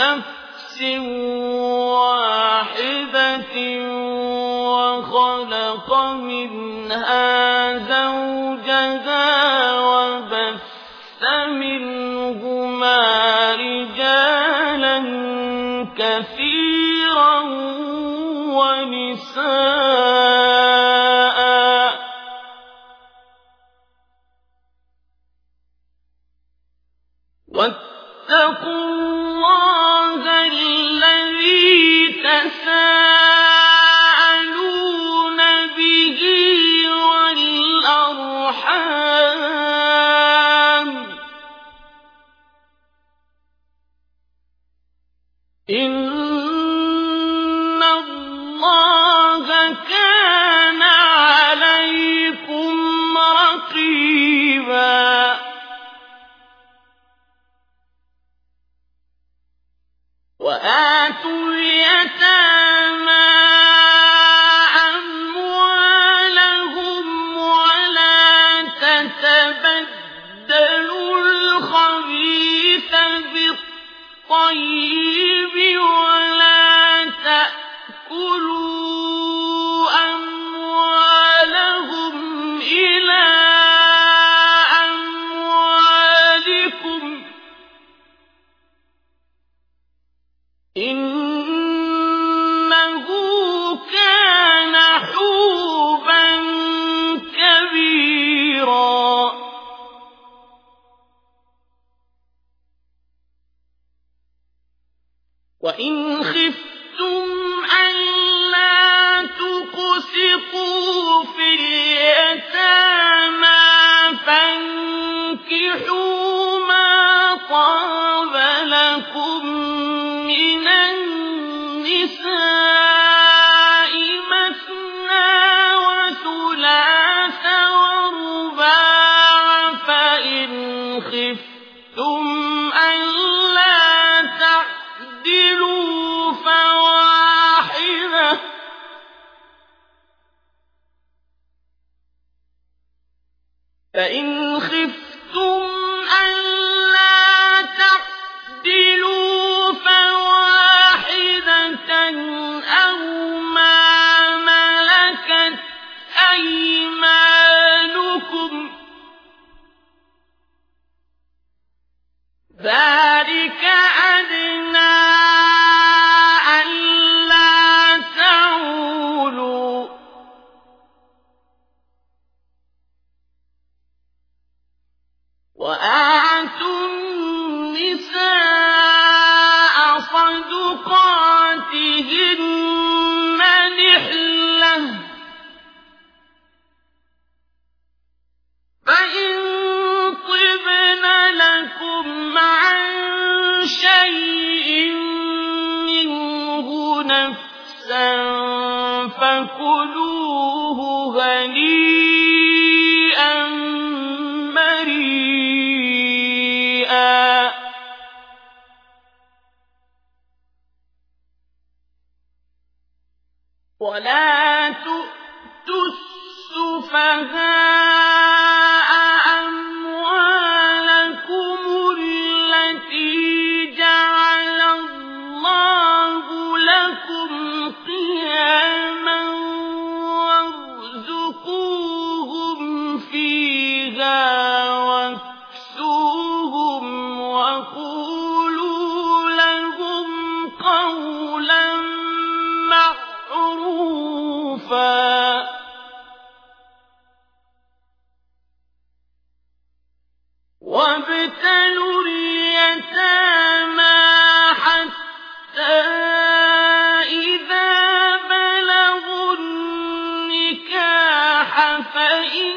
نفس واحدة وخلق منها زوجها وبث منهما رجالا كثيرا ونساء إن الله كان عليكم رقيبا وآتوا اليتامى أموالهم ولا تتبدلوا الخبيث بالطيب وإن خفتم ألا تقسطوا في اليتامى فانكحوا ما طاب لكم من النساء فإن خفتم ألا تعدلوا فواحدة أو ما ملكت أيمانكم ذلك أدنى فكلوه هنيئا مريئا. ولا تؤتوا السفهاء وابتلوا حتى إذا بلغوا النكاح فإن